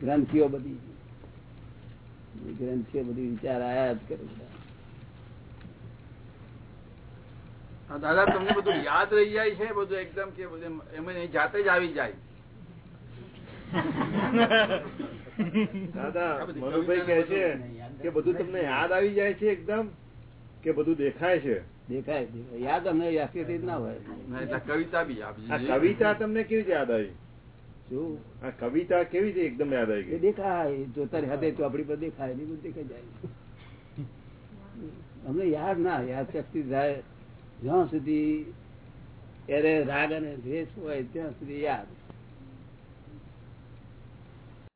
ગ્રંથિઓ બધી. ગ્રંથિઓ બધી વિચાર આયા જ કરે દાદા તમને બધું યાદ રહી જાય છે બધું એકદમ કે બધું એમ જાતે જ આવી જાય. દાદા મનુભાઈ કહે છે કે બધું તમને યાદ આવી જાય છે એકદમ. કે બધું દેખાય છે? દેખાય. યાદ અમને યાદથી જ ના હોય. કવિતા બી આ કવિતા તમને કેવી યાદ આવી? શું? આ કવિતા કેવી છે એકદમ યાદ આવી ગઈ? દેખાય. જોતા હાથે ચોપડી પર દેખાય નહીં બધું દેખાઈ જાય. અમને યાદ ના યાદ શક્તિ થાય. જ્યાં સુધી એરે રાગ અને દ્વેષ હોય ત્યાં સુધી યાદ.